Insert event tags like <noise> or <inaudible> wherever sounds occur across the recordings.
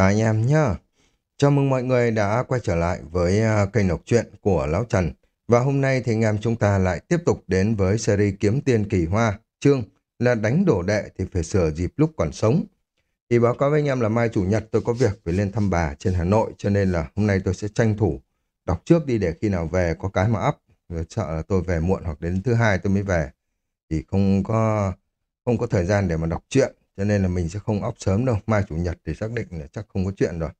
Chào anh em nhá. Chào mừng mọi người đã quay trở lại với à, kênh đọc truyện của Lão Trần. Và hôm nay thì anh em chúng ta lại tiếp tục đến với series Kiếm Tiên Kỳ Hoa. Chương là đánh đổ đệ thì phải sửa dịp lúc còn sống. Thì báo cáo với anh em là mai chủ nhật tôi có việc phải lên thăm bà trên Hà Nội, cho nên là hôm nay tôi sẽ tranh thủ đọc trước đi để khi nào về có cái mà up. Rồi sợ là tôi về muộn hoặc đến thứ hai tôi mới về. Thì không có không có thời gian để mà đọc truyện cho nên là mình sẽ không óc sớm đâu. Mai chủ nhật thì xác định là chắc không có chuyện rồi.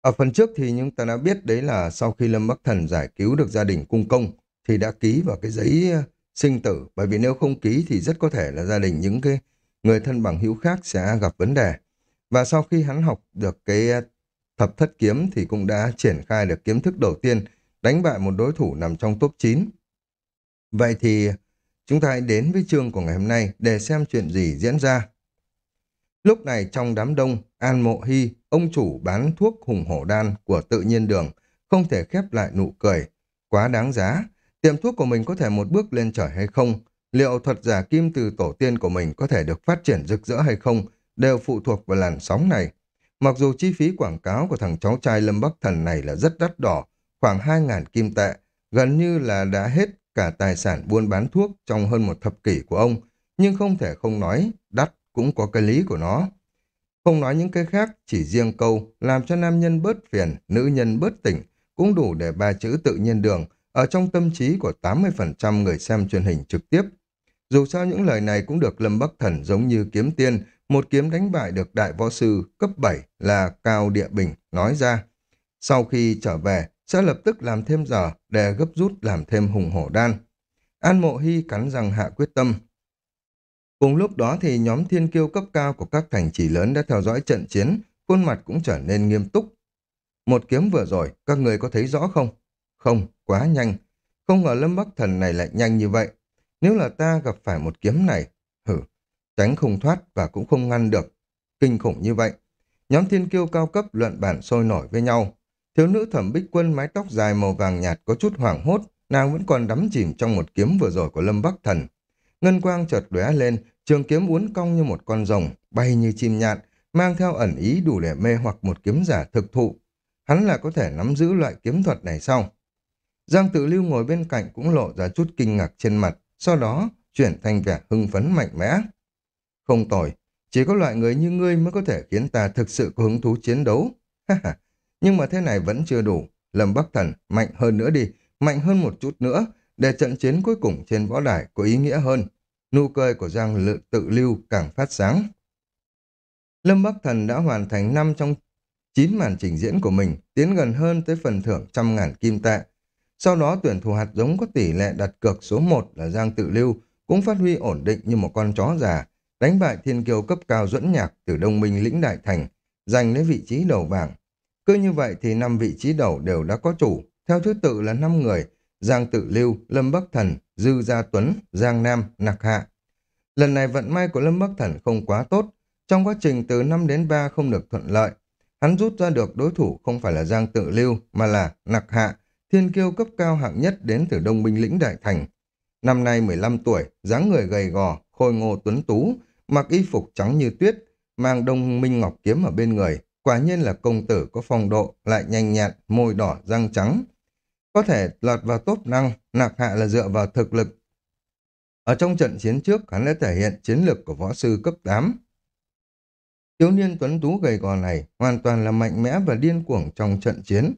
Ở phần trước thì chúng ta đã biết đấy là sau khi Lâm Bắc Thần giải cứu được gia đình cung công thì đã ký vào cái giấy ờ, sinh tử. Bởi vì nếu không ký thì rất có thể là gia đình những cái người thân bằng hữu khác sẽ gặp vấn đề. Và sau khi hắn học được cái ờ, thập thất kiếm thì cũng đã triển khai được kiếm thức đầu tiên, đánh bại một đối thủ nằm trong top 9. Vậy thì chúng ta hãy đến với chương của ngày hôm nay để xem chuyện gì diễn ra. Lúc này trong đám đông, An Mộ Hy, ông chủ bán thuốc hùng hổ đan của tự nhiên đường, không thể khép lại nụ cười. Quá đáng giá, tiệm thuốc của mình có thể một bước lên trời hay không? Liệu thuật giả kim từ tổ tiên của mình có thể được phát triển rực rỡ hay không? Đều phụ thuộc vào làn sóng này. Mặc dù chi phí quảng cáo của thằng cháu trai Lâm Bắc Thần này là rất đắt đỏ, khoảng 2.000 kim tệ, gần như là đã hết cả tài sản buôn bán thuốc trong hơn một thập kỷ của ông, nhưng không thể không nói, cũng có cái lý của nó. Không nói những cái khác, chỉ riêng câu làm cho nam nhân bớt phiền, nữ nhân bớt tỉnh, cũng đủ để ba chữ tự nhiên đường ở trong tâm trí của 80% người xem truyền hình trực tiếp. Dù sao những lời này cũng được Lâm Bắc Thần giống như kiếm tiên, một kiếm đánh bại được đại võ sư cấp 7 là Cao Địa Bình nói ra. Sau khi trở về, sẽ lập tức làm thêm giờ để gấp rút làm thêm hùng hổ đan. An Mộ Hy cắn răng hạ quyết tâm, Cùng lúc đó thì nhóm thiên kiêu cấp cao của các thành trì lớn đã theo dõi trận chiến, khuôn mặt cũng trở nên nghiêm túc. Một kiếm vừa rồi, các người có thấy rõ không? Không, quá nhanh. Không ngờ Lâm Bắc Thần này lại nhanh như vậy. Nếu là ta gặp phải một kiếm này, hử, tránh không thoát và cũng không ngăn được. Kinh khủng như vậy. Nhóm thiên kiêu cao cấp luận bản sôi nổi với nhau. Thiếu nữ thẩm bích quân mái tóc dài màu vàng nhạt có chút hoảng hốt, nàng vẫn còn đắm chìm trong một kiếm vừa rồi của Lâm Bắc Thần. Ngân quang chợt lóe lên, trường kiếm uốn cong như một con rồng, bay như chim nhạn, mang theo ẩn ý đủ để mê hoặc một kiếm giả thực thụ. Hắn là có thể nắm giữ loại kiếm thuật này sau. Giang tự lưu ngồi bên cạnh cũng lộ ra chút kinh ngạc trên mặt, sau đó chuyển thành vẻ hưng phấn mạnh mẽ. Không tồi, chỉ có loại người như ngươi mới có thể khiến ta thực sự có hứng thú chiến đấu. Nhưng mà thế này vẫn chưa đủ. Lâm Bắc Thần, mạnh hơn nữa đi, mạnh hơn một chút nữa, để trận chiến cuối cùng trên võ đài có ý nghĩa hơn. Nụ cười của Giang Lự tự lưu càng phát sáng. Lâm Bắc Thần đã hoàn thành 5 trong 9 màn trình diễn của mình, tiến gần hơn tới phần thưởng trăm ngàn kim tệ. Sau đó tuyển thủ hạt giống có tỷ lệ đặt cược số 1 là Giang Tự Lưu cũng phát huy ổn định như một con chó già, đánh bại thiên kiều cấp cao dẫn nhạc từ Đông Minh lĩnh Đại Thành, giành lấy vị trí đầu bảng. Cứ như vậy thì năm vị trí đầu đều đã có chủ, theo thứ tự là 5 người, Giang Tự Lưu, Lâm Bắc Thần, Dư Gia Tuấn, Giang Nam, Nặc Hạ. Lần này vận may của Lâm Bắc Thần không quá tốt. Trong quá trình từ 5 đến 3 không được thuận lợi, hắn rút ra được đối thủ không phải là Giang Tự Lưu mà là Nặc Hạ, thiên kiêu cấp cao hạng nhất đến từ Đông Binh lĩnh Đại Thành. Năm nay 15 tuổi, dáng người gầy gò, khôi ngô tuấn tú, mặc y phục trắng như tuyết, mang đông minh ngọc kiếm ở bên người. Quả nhiên là công tử có phong độ, lại nhanh nhẹn, môi đỏ, răng trắng, có thể lọt vào top năng, nạc hạ là dựa vào thực lực. Ở trong trận chiến trước, hắn đã thể hiện chiến lược của võ sư cấp 8. Thiếu niên tuấn tú gầy gò này hoàn toàn là mạnh mẽ và điên cuồng trong trận chiến.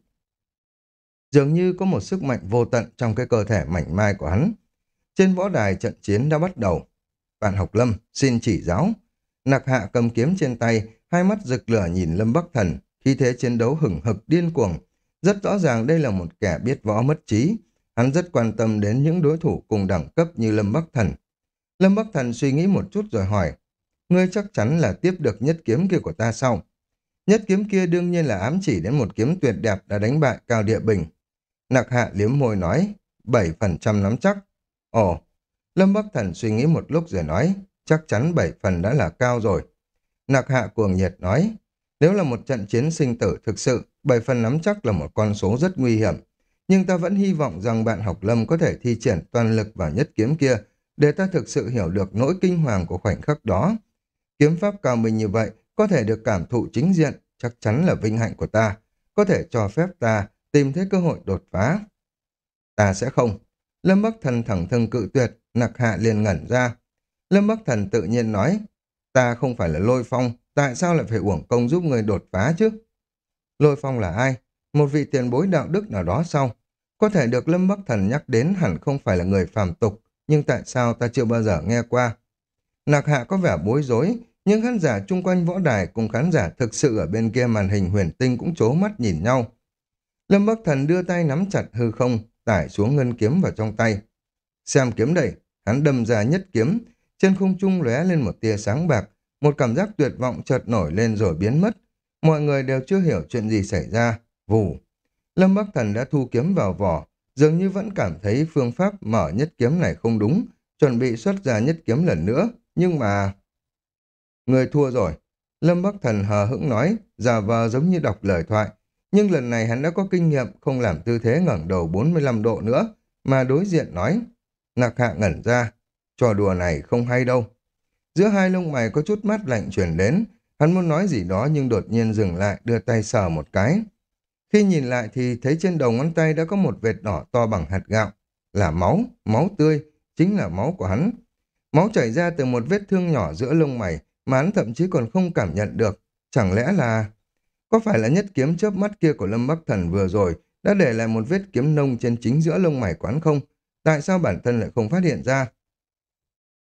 Dường như có một sức mạnh vô tận trong cái cơ thể mảnh mai của hắn. Trên võ đài trận chiến đã bắt đầu. Bạn học lâm, xin chỉ giáo. Nạc hạ cầm kiếm trên tay, hai mắt rực lửa nhìn Lâm Bắc Thần, khi thế chiến đấu hừng hực điên cuồng, rất rõ ràng đây là một kẻ biết võ mất trí. Hắn rất quan tâm đến những đối thủ cùng đẳng cấp như Lâm Bắc Thần. Lâm Bắc Thần suy nghĩ một chút rồi hỏi, ngươi chắc chắn là tiếp được nhất kiếm kia của ta sau. Nhất kiếm kia đương nhiên là ám chỉ đến một kiếm tuyệt đẹp đã đánh bại Cao Địa Bình. Nặc hạ liếm môi nói, 7% nắm chắc. Ồ, Lâm Bắc Thần suy nghĩ một lúc rồi nói, chắc chắn 7 phần đã là cao rồi. Nặc hạ cuồng nhiệt nói, nếu là một trận chiến sinh tử thực sự, bảy phần nắm chắc là một con số rất nguy hiểm. Nhưng ta vẫn hy vọng rằng bạn học lâm có thể thi triển toàn lực vào nhất kiếm kia để ta thực sự hiểu được nỗi kinh hoàng của khoảnh khắc đó. Kiếm pháp cao minh như vậy có thể được cảm thụ chính diện, chắc chắn là vinh hạnh của ta, có thể cho phép ta tìm thấy cơ hội đột phá. Ta sẽ không. Lâm Bắc Thần thẳng thừng cự tuyệt, nặc hạ liền ngẩn ra. Lâm Bắc Thần tự nhiên nói, ta không phải là lôi phong, tại sao lại phải uổng công giúp người đột phá chứ? Lôi phong là ai? Một vị tiền bối đạo đức nào đó sao? Có thể được Lâm Bắc Thần nhắc đến hẳn không phải là người phàm tục, nhưng tại sao ta chưa bao giờ nghe qua? Nạc hạ có vẻ bối rối, nhưng khán giả chung quanh võ đài cùng khán giả thực sự ở bên kia màn hình huyền tinh cũng chố mắt nhìn nhau. Lâm Bắc Thần đưa tay nắm chặt hư không, tải xuống ngân kiếm vào trong tay. Xem kiếm đẩy, hắn đâm ra nhất kiếm, trên không trung lóe lên một tia sáng bạc, một cảm giác tuyệt vọng chợt nổi lên rồi biến mất. Mọi người đều chưa hiểu chuyện gì xảy ra, vù. Lâm Bắc Thần đã thu kiếm vào vỏ, dường như vẫn cảm thấy phương pháp mở nhất kiếm này không đúng, chuẩn bị xuất ra nhất kiếm lần nữa, nhưng mà... Người thua rồi. Lâm Bắc Thần hờ hững nói, giả vờ giống như đọc lời thoại. Nhưng lần này hắn đã có kinh nghiệm không làm tư thế ngẩng đầu 45 độ nữa, mà đối diện nói. Nạc hạ ngẩn ra, trò đùa này không hay đâu. Giữa hai lông mày có chút mắt lạnh chuyển đến, hắn muốn nói gì đó nhưng đột nhiên dừng lại đưa tay sờ một cái. Khi nhìn lại thì thấy trên đầu ngón tay đã có một vệt đỏ to bằng hạt gạo. Là máu, máu tươi, chính là máu của hắn. Máu chảy ra từ một vết thương nhỏ giữa lông mày mà hắn thậm chí còn không cảm nhận được. Chẳng lẽ là... Có phải là nhất kiếm chớp mắt kia của Lâm Bắc Thần vừa rồi đã để lại một vết kiếm nông trên chính giữa lông mày quán không? Tại sao bản thân lại không phát hiện ra?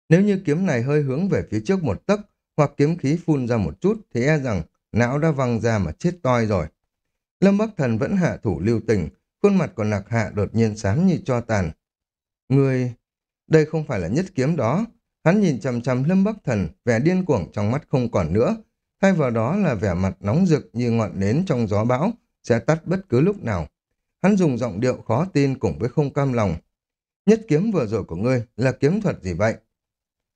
Nếu như kiếm này hơi hướng về phía trước một tấc hoặc kiếm khí phun ra một chút thì e rằng não đã văng ra mà chết toi rồi. Lâm Bắc Thần vẫn hạ thủ lưu tình, khuôn mặt của lạc hạ đột nhiên xám như cho tàn. Người... Đây không phải là nhất kiếm đó. Hắn nhìn chằm chằm Lâm Bắc Thần, vẻ điên cuồng trong mắt không còn nữa. Thay vào đó là vẻ mặt nóng rực như ngọn nến trong gió bão, sẽ tắt bất cứ lúc nào. Hắn dùng giọng điệu khó tin cùng với không cam lòng. Nhất kiếm vừa rồi của ngươi là kiếm thuật gì vậy?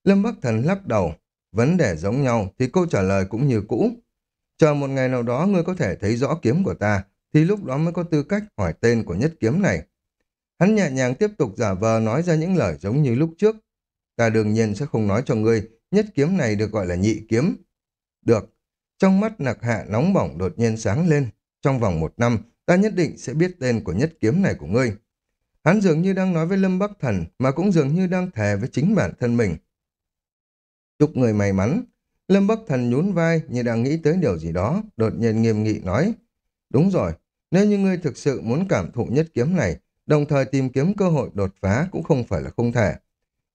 Lâm Bắc Thần lắc đầu. Vấn đề giống nhau thì câu trả lời cũng như cũ. Chờ một ngày nào đó ngươi có thể thấy rõ kiếm của ta, thì lúc đó mới có tư cách hỏi tên của nhất kiếm này. Hắn nhẹ nhàng tiếp tục giả vờ nói ra những lời giống như lúc trước. Ta đương nhiên sẽ không nói cho ngươi, nhất kiếm này được gọi là nhị kiếm. Được. Trong mắt nặc hạ nóng bỏng đột nhiên sáng lên. Trong vòng một năm, ta nhất định sẽ biết tên của nhất kiếm này của ngươi. Hắn dường như đang nói với Lâm Bắc Thần, mà cũng dường như đang thề với chính bản thân mình. Chúc người may mắn. Lâm Bắc Thần nhún vai như đang nghĩ tới điều gì đó, đột nhiên nghiêm nghị nói. Đúng rồi, nếu như ngươi thực sự muốn cảm thụ nhất kiếm này, đồng thời tìm kiếm cơ hội đột phá cũng không phải là không thể.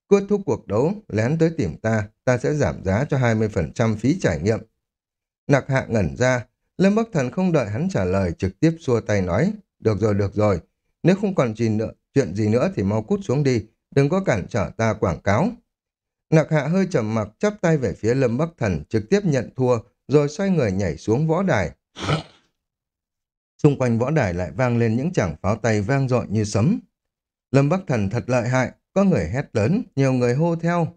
Kết thúc cuộc đấu, lén tới tìm ta, ta sẽ giảm giá cho 20% phí trải nghiệm. Nặc hạ ngẩn ra, Lâm Bắc Thần không đợi hắn trả lời trực tiếp xua tay nói, được rồi, được rồi, nếu không còn gì nữa, chuyện gì nữa thì mau cút xuống đi, đừng có cản trở ta quảng cáo. Nặc hạ hơi trầm mặc chắp tay về phía Lâm Bắc Thần trực tiếp nhận thua rồi xoay người nhảy xuống võ đài. Xung quanh võ đài lại vang lên những chảng pháo tay vang dội như sấm. Lâm Bắc Thần thật lợi hại, có người hét lớn, nhiều người hô theo.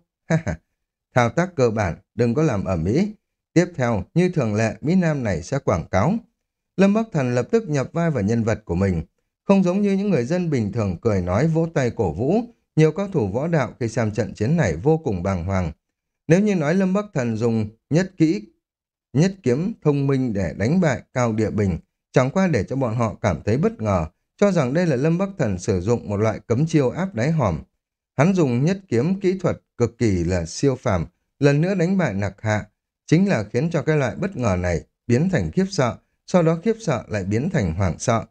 Thao tác cơ bản, đừng có làm ở Mỹ. Tiếp theo, như thường lệ, Mỹ Nam này sẽ quảng cáo. Lâm Bắc Thần lập tức nhập vai vào nhân vật của mình. Không giống như những người dân bình thường cười nói vỗ tay cổ vũ, nhiều cao thủ võ đạo khi xem trận chiến này vô cùng bàng hoàng. Nếu như nói Lâm Bắc Thần dùng nhất kỹ, nhất kiếm thông minh để đánh bại Cao Địa Bình, chẳng qua để cho bọn họ cảm thấy bất ngờ, cho rằng đây là Lâm Bắc Thần sử dụng một loại cấm chiêu áp đáy hòm. Hắn dùng nhất kiếm kỹ thuật cực kỳ là siêu phàm, lần nữa đánh bại nặc hạ, chính là khiến cho cái loại bất ngờ này biến thành khiếp sợ, sau đó khiếp sợ lại biến thành hoảng sợ.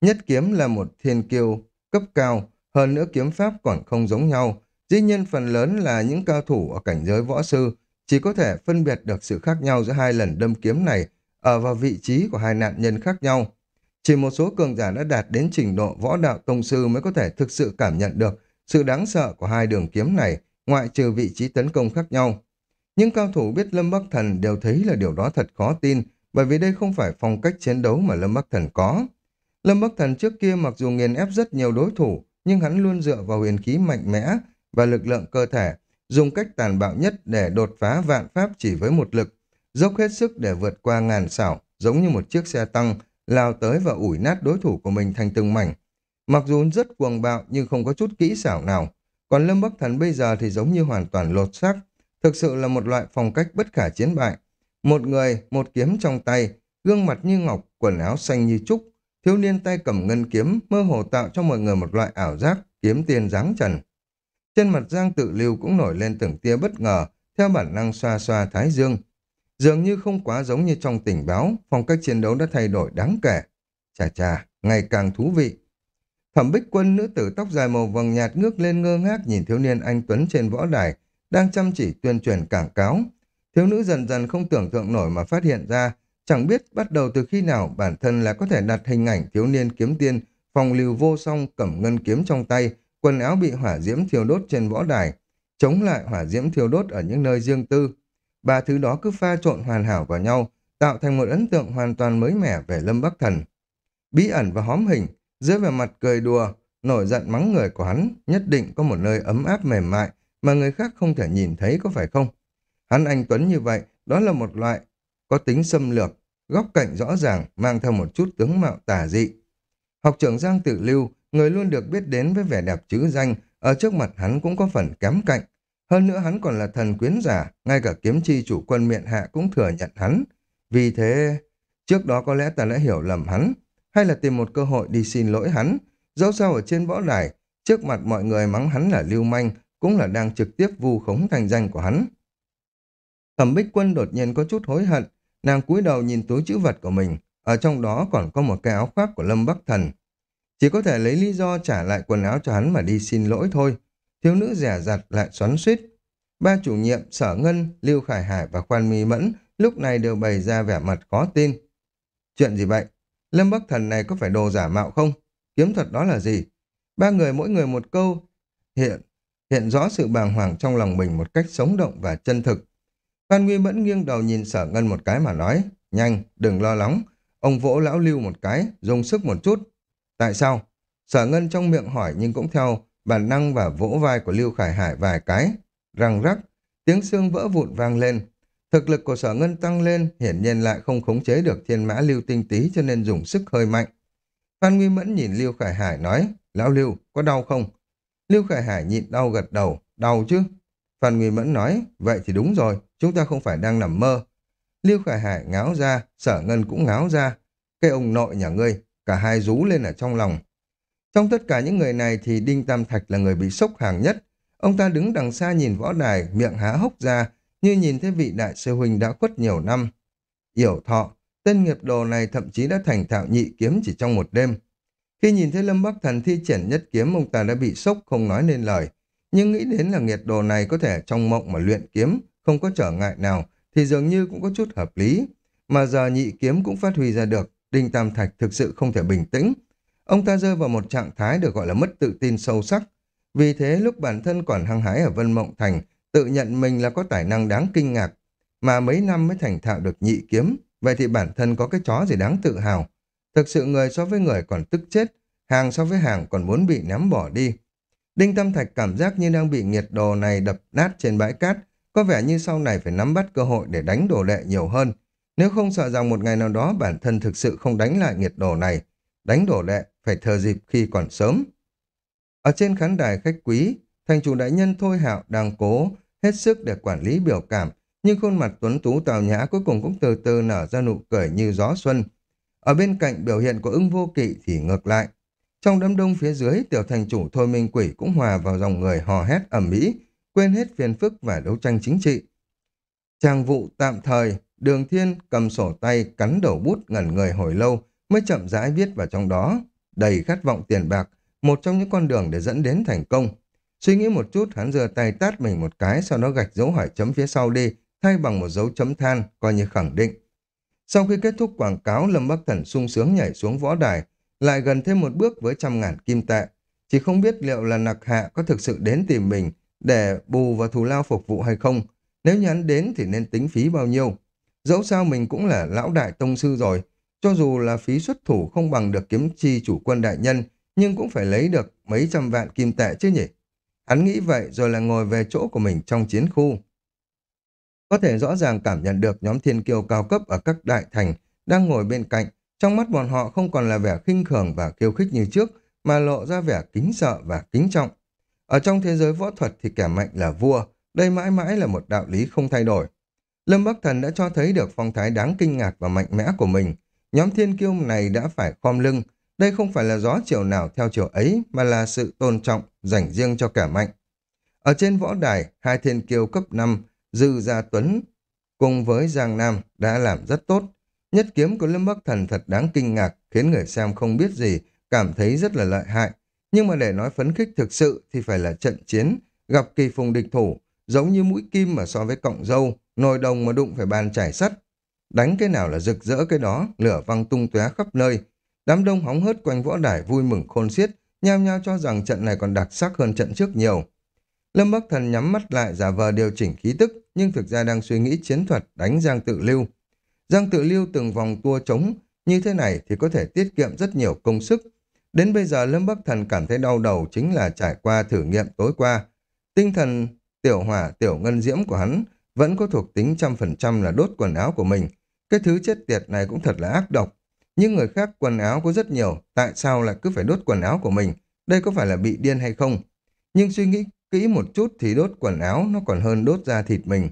Nhất kiếm là một thiên kiêu cấp cao, hơn nữa kiếm pháp còn không giống nhau. Dĩ nhiên phần lớn là những cao thủ ở cảnh giới võ sư chỉ có thể phân biệt được sự khác nhau giữa hai lần đâm kiếm này ở vào vị trí của hai nạn nhân khác nhau. Chỉ một số cường giả đã đạt đến trình độ võ đạo tông sư mới có thể thực sự cảm nhận được sự đáng sợ của hai đường kiếm này, ngoại trừ vị trí tấn công khác nhau. Những cao thủ biết Lâm Bắc Thần đều thấy là điều đó thật khó tin, bởi vì đây không phải phong cách chiến đấu mà Lâm Bắc Thần có. Lâm Bắc Thần trước kia mặc dù nghiền ép rất nhiều đối thủ, nhưng hắn luôn dựa vào huyền khí mạnh mẽ và lực lượng cơ thể, dùng cách tàn bạo nhất để đột phá vạn pháp chỉ với một lực, dốc hết sức để vượt qua ngàn xảo, giống như một chiếc xe tăng, lao tới và ủi nát đối thủ của mình thành từng mảnh. Mặc dù rất cuồng bạo nhưng không có chút kỹ xảo nào, còn Lâm Bắc Thần bây giờ thì giống như hoàn toàn lột xác, thực sự là một loại phong cách bất khả chiến bại. Một người, một kiếm trong tay, gương mặt như ngọc, quần áo xanh như trúc. Thiếu niên tay cầm ngân kiếm, mơ hồ tạo cho mọi người một loại ảo giác, kiếm tiền dáng trần. Trên mặt Giang tự lưu cũng nổi lên từng tia bất ngờ, theo bản năng xoa xoa thái dương. Dường như không quá giống như trong tình báo, phong cách chiến đấu đã thay đổi đáng kể. Chà chà, ngày càng thú vị. Thẩm bích quân nữ tử tóc dài màu vàng nhạt ngước lên ngơ ngác nhìn thiếu niên anh Tuấn trên võ đài, đang chăm chỉ tuyên truyền cảng cáo. Thiếu nữ dần dần không tưởng tượng nổi mà phát hiện ra, chẳng biết bắt đầu từ khi nào bản thân là có thể đặt hình ảnh thiếu niên kiếm tiên, phòng lưu vô song cầm ngân kiếm trong tay, quần áo bị hỏa diễm thiêu đốt trên võ đài, chống lại hỏa diễm thiêu đốt ở những nơi riêng tư. Ba thứ đó cứ pha trộn hoàn hảo vào nhau, tạo thành một ấn tượng hoàn toàn mới mẻ về Lâm Bắc Thần. Bí ẩn và hóm hình, dưới vẻ mặt cười đùa, nổi giận mắng người của hắn, nhất định có một nơi ấm áp mềm mại mà người khác không thể nhìn thấy có phải không? Hắn anh Tuấn như vậy, đó là một loại có tính xâm lược, góc cạnh rõ ràng, mang theo một chút tướng mạo tà dị. Học trưởng Giang Tử Lưu, người luôn được biết đến với vẻ đẹp chữ danh, ở trước mặt hắn cũng có phần kém cạnh. Hơn nữa hắn còn là thần quyến giả, ngay cả kiếm chi chủ quân miện hạ cũng thừa nhận hắn. Vì thế, trước đó có lẽ ta đã hiểu lầm hắn, hay là tìm một cơ hội đi xin lỗi hắn. Dẫu sao ở trên võ đài, trước mặt mọi người mắng hắn là lưu manh, cũng là đang trực tiếp vu khống thành danh của hắn. Thẩm Bích Quân đột nhiên có chút hối hận, nàng cúi đầu nhìn túi chữ vật của mình, ở trong đó còn có một cái áo khoác của Lâm Bắc Thần. Chỉ có thể lấy lý do trả lại quần áo cho hắn mà đi xin lỗi thôi. Thiếu nữ rẻ rặt lại xoắn suýt. Ba chủ nhiệm Sở Ngân, Lưu Khải Hải và Khoan Mi Mẫn lúc này đều bày ra vẻ mặt khó tin. Chuyện gì vậy? Lâm Bắc Thần này có phải đồ giả mạo không? Kiếm thuật đó là gì? Ba người mỗi người một câu hiện hiện rõ sự bàng hoàng trong lòng mình một cách sống động và chân thực. Phan Nguy Mẫn nghiêng đầu nhìn sở ngân một cái mà nói, nhanh, đừng lo lắng. Ông vỗ lão lưu một cái, dùng sức một chút. Tại sao? Sở ngân trong miệng hỏi nhưng cũng theo bản năng và vỗ vai của Lưu Khải Hải vài cái. Răng rắc, tiếng xương vỡ vụn vang lên. Thực lực của sở ngân tăng lên, hiển nhiên lại không khống chế được thiên mã Lưu tinh tí cho nên dùng sức hơi mạnh. Phan Nguy Mẫn nhìn Lưu Khải Hải nói, Lão Lưu, có đau không? Lưu Khải Hải nhịn đau gật đầu, đau chứ? Phan Nguy Mẫn nói, vậy thì đúng rồi, chúng ta không phải đang nằm mơ. Lưu Khải Hải ngáo ra, sở ngân cũng ngáo ra. Cái ông nội nhà ngươi, cả hai rú lên ở trong lòng. Trong tất cả những người này thì Đinh Tam Thạch là người bị sốc hàng nhất. Ông ta đứng đằng xa nhìn võ đài, miệng há hốc ra, như nhìn thấy vị đại sư huynh đã khuất nhiều năm. Yểu thọ, tên nghiệp đồ này thậm chí đã thành thạo nhị kiếm chỉ trong một đêm. Khi nhìn thấy Lâm Bắc Thần thi triển nhất kiếm, ông ta đã bị sốc không nói nên lời. Nhưng nghĩ đến là nghiệt đồ này có thể trong mộng mà luyện kiếm, không có trở ngại nào, thì dường như cũng có chút hợp lý. Mà giờ nhị kiếm cũng phát huy ra được, Đinh Tam Thạch thực sự không thể bình tĩnh. Ông ta rơi vào một trạng thái được gọi là mất tự tin sâu sắc. Vì thế lúc bản thân còn hăng hái ở Vân Mộng Thành, tự nhận mình là có tài năng đáng kinh ngạc, mà mấy năm mới thành thạo được nhị kiếm, vậy thì bản thân có cái chó gì đáng tự hào. Thực sự người so với người còn tức chết, hàng so với hàng còn muốn bị ném bỏ đi. Đinh Tâm Thạch cảm giác như đang bị nhiệt đồ này đập nát trên bãi cát, có vẻ như sau này phải nắm bắt cơ hội để đánh đồ đệ nhiều hơn. Nếu không sợ rằng một ngày nào đó bản thân thực sự không đánh lại nhiệt đồ này, đánh đồ đệ phải thờ dịp khi còn sớm. Ở trên khán đài khách quý, thành chủ đại nhân Thôi Hạo đang cố hết sức để quản lý biểu cảm, nhưng khuôn mặt tuấn tú tào nhã cuối cùng cũng từ từ nở ra nụ cười như gió xuân. Ở bên cạnh biểu hiện của ưng vô kỵ thì ngược lại. Trong đám đông phía dưới, tiểu thành chủ Thôi Minh Quỷ cũng hòa vào dòng người hò hét ẩm mỹ, quên hết phiền phức và đấu tranh chính trị. Trang vụ tạm thời, đường thiên cầm sổ tay cắn đầu bút ngẩn người hồi lâu mới chậm rãi viết vào trong đó, đầy khát vọng tiền bạc, một trong những con đường để dẫn đến thành công. Suy nghĩ một chút, hắn giơ tay tát mình một cái, sau đó gạch dấu hỏi chấm phía sau đi, thay bằng một dấu chấm than, coi như khẳng định. Sau khi kết thúc quảng cáo, Lâm Bắc Thần sung sướng nhảy xuống võ đài, lại gần thêm một bước với trăm ngàn kim tệ. Chỉ không biết liệu là nặc hạ có thực sự đến tìm mình để bù và thù lao phục vụ hay không. Nếu như hắn đến thì nên tính phí bao nhiêu. Dẫu sao mình cũng là lão đại tông sư rồi. Cho dù là phí xuất thủ không bằng được kiếm chi chủ quân đại nhân, nhưng cũng phải lấy được mấy trăm vạn kim tệ chứ nhỉ. Hắn nghĩ vậy rồi là ngồi về chỗ của mình trong chiến khu. Có thể rõ ràng cảm nhận được nhóm thiên kiêu cao cấp ở các đại thành đang ngồi bên cạnh. Trong mắt bọn họ không còn là vẻ khinh thường và kiêu khích như trước, mà lộ ra vẻ kính sợ và kính trọng. Ở trong thế giới võ thuật thì kẻ mạnh là vua, đây mãi mãi là một đạo lý không thay đổi. Lâm Bắc Thần đã cho thấy được phong thái đáng kinh ngạc và mạnh mẽ của mình. Nhóm thiên kiêu này đã phải khom lưng. Đây không phải là gió chiều nào theo chiều ấy, mà là sự tôn trọng dành riêng cho kẻ mạnh. Ở trên võ đài, hai thiên kiêu cấp 5, Dư Gia Tuấn cùng với Giang Nam đã làm rất tốt. Nhất kiếm của Lâm Bắc Thần thật đáng kinh ngạc, khiến người xem không biết gì, cảm thấy rất là lợi hại. Nhưng mà để nói phấn khích thực sự thì phải là trận chiến, gặp kỳ phùng địch thủ, giống như mũi kim mà so với cọng dâu, nồi đồng mà đụng phải bàn chải sắt. Đánh cái nào là rực rỡ cái đó, lửa văng tung tóe khắp nơi. Đám đông hóng hớt quanh võ đài vui mừng khôn xiết, nhao nhao cho rằng trận này còn đặc sắc hơn trận trước nhiều. Lâm Bắc Thần nhắm mắt lại giả vờ điều chỉnh khí tức, nhưng thực ra đang suy nghĩ chiến thuật đánh Giang Tự Lưu. Giang Tự Lưu từng vòng tua trống, như thế này thì có thể tiết kiệm rất nhiều công sức. Đến bây giờ Lâm Bắc Thần cảm thấy đau đầu chính là trải qua thử nghiệm tối qua. Tinh thần tiểu hỏa tiểu ngân diễm của hắn vẫn có thuộc tính trăm phần trăm là đốt quần áo của mình. Cái thứ chết tiệt này cũng thật là ác độc. Nhưng người khác quần áo có rất nhiều, tại sao lại cứ phải đốt quần áo của mình? Đây có phải là bị điên hay không? Nhưng suy nghĩ kỹ một chút thì đốt quần áo nó còn hơn đốt da thịt mình.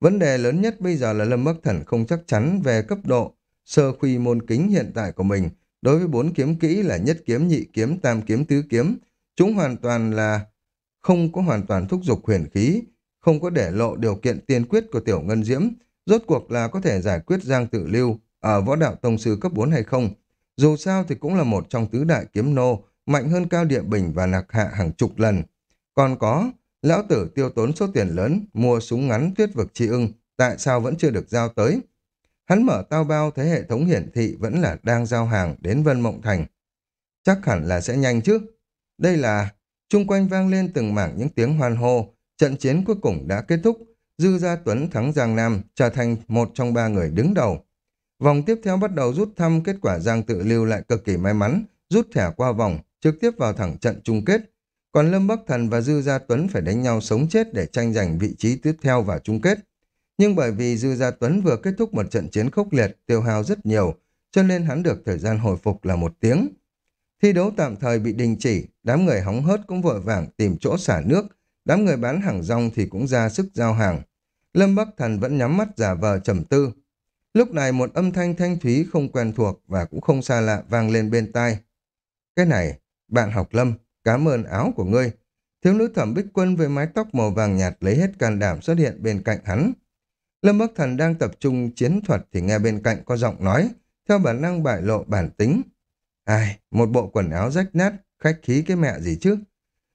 Vấn đề lớn nhất bây giờ là Lâm Bắc Thần không chắc chắn về cấp độ sơ khuy môn kính hiện tại của mình. Đối với bốn kiếm kỹ là nhất kiếm, nhị kiếm, tam kiếm, tứ kiếm, chúng hoàn toàn là không có hoàn toàn thúc giục huyền khí, không có để lộ điều kiện tiên quyết của tiểu ngân diễm, rốt cuộc là có thể giải quyết Giang Tự Lưu ở võ đạo tông sư cấp 4 hay không. Dù sao thì cũng là một trong tứ đại kiếm nô, mạnh hơn Cao Địa Bình và Nạc Hạ hàng chục lần. Còn có, lão tử tiêu tốn số tiền lớn, mua súng ngắn tuyết vực chi ưng, tại sao vẫn chưa được giao tới? Hắn mở tao bao thấy hệ thống hiển thị vẫn là đang giao hàng đến Vân Mộng Thành. Chắc hẳn là sẽ nhanh chứ. Đây là, chung quanh vang lên từng mảng những tiếng hoan hô, trận chiến cuối cùng đã kết thúc, Dư Gia Tuấn thắng Giang Nam, trở thành một trong ba người đứng đầu. Vòng tiếp theo bắt đầu rút thăm kết quả Giang tự lưu lại cực kỳ may mắn, rút thẻ qua vòng, trực tiếp vào thẳng trận chung kết. Còn Lâm Bắc Thần và Dư Gia Tuấn phải đánh nhau sống chết để tranh giành vị trí tiếp theo vào chung kết. Nhưng bởi vì Dư Gia Tuấn vừa kết thúc một trận chiến khốc liệt, tiêu hao rất nhiều, cho nên hắn được thời gian hồi phục là một tiếng. Thi đấu tạm thời bị đình chỉ, đám người hóng hớt cũng vội vàng tìm chỗ xả nước, đám người bán hàng rong thì cũng ra sức giao hàng. Lâm Bắc Thần vẫn nhắm mắt giả vờ trầm tư. Lúc này một âm thanh thanh thúy không quen thuộc và cũng không xa lạ vang lên bên tai. Cái này, bạn học Lâm, cảm ơn áo của ngươi. Thiếu nữ thẩm bích quân với mái tóc màu vàng nhạt lấy hết can đảm xuất hiện bên cạnh hắn. Lâm Bắc Thần đang tập trung chiến thuật thì nghe bên cạnh có giọng nói, theo bản năng bại lộ bản tính. Ai, một bộ quần áo rách nát, khách khí cái mẹ gì chứ?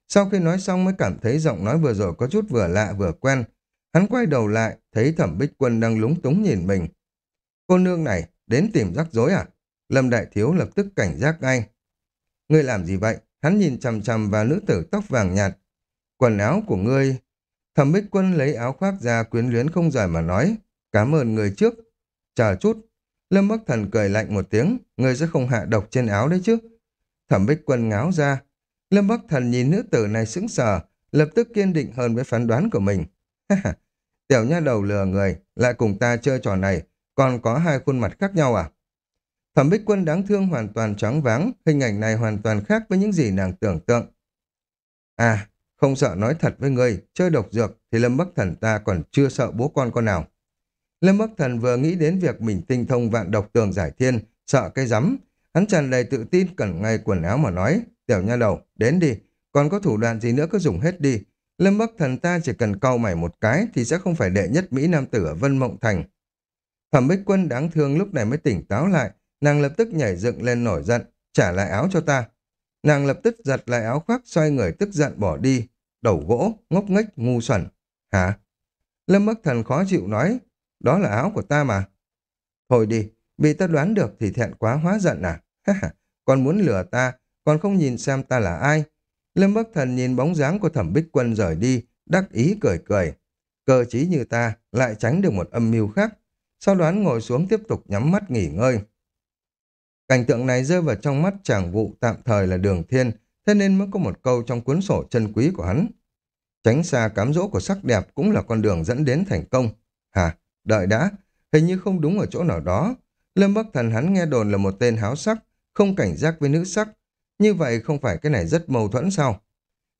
Sau khi nói xong mới cảm thấy giọng nói vừa rồi có chút vừa lạ vừa quen. Hắn quay đầu lại, thấy thẩm bích quân đang lúng túng nhìn mình. Cô nương này, đến tìm rắc rối à? Lâm Đại Thiếu lập tức cảnh giác ngay. Ngươi làm gì vậy? Hắn nhìn chằm chằm vào nữ tử tóc vàng nhạt. Quần áo của ngươi... Thẩm bích quân lấy áo khoác ra quyến luyến không rời mà nói. Cảm ơn người trước. Chờ chút. Lâm Bắc Thần cười lạnh một tiếng. Ngươi sẽ không hạ độc trên áo đấy chứ. Thẩm bích quân ngáo ra. Lâm Bắc Thần nhìn nữ tử này sững sờ, lập tức kiên định hơn với phán đoán của mình. Tiểu nha đầu lừa người, lại cùng ta chơi trò này, còn có hai khuôn mặt khác nhau à? Thẩm Bích Quân đáng thương hoàn toàn choáng váng, hình ảnh này hoàn toàn khác với những gì nàng tưởng tượng. À, không sợ nói thật với người, chơi độc dược thì Lâm Bắc Thần ta còn chưa sợ bố con con nào. Lâm Bắc Thần vừa nghĩ đến việc mình tinh thông vạn độc tường giải thiên, sợ cái rắm. Hắn tràn đầy tự tin cẩn ngay quần áo mà nói, tiểu nha đầu, đến đi, còn có thủ đoạn gì nữa cứ dùng hết đi. Lâm Bắc Thần ta chỉ cần cau mày một cái thì sẽ không phải đệ nhất Mỹ Nam Tử ở Vân Mộng Thành. Thẩm Bích Quân đáng thương lúc này mới tỉnh táo lại, nàng lập tức nhảy dựng lên nổi giận, trả lại áo cho ta. Nàng lập tức giật lại áo khoác xoay người tức giận bỏ đi, đầu gỗ, ngốc nghếch, ngu xuẩn. Hả? Lâm Bắc Thần khó chịu nói, đó là áo của ta mà. Thôi đi, bị ta đoán được thì thẹn quá hóa giận à? còn muốn lừa ta, còn không nhìn xem ta là ai. Lâm Bắc Thần nhìn bóng dáng của thẩm bích quân rời đi, đắc ý cười cười. Cơ trí như ta lại tránh được một âm mưu khác. Sau đoán ngồi xuống tiếp tục nhắm mắt nghỉ ngơi. Cảnh tượng này rơi vào trong mắt chàng vụ tạm thời là đường thiên, thế nên mới có một câu trong cuốn sổ chân quý của hắn. Tránh xa cám dỗ của sắc đẹp cũng là con đường dẫn đến thành công. Hả? Đợi đã, hình như không đúng ở chỗ nào đó. Lâm Bắc Thần hắn nghe đồn là một tên háo sắc, không cảnh giác với nữ sắc. Như vậy không phải cái này rất mâu thuẫn sao?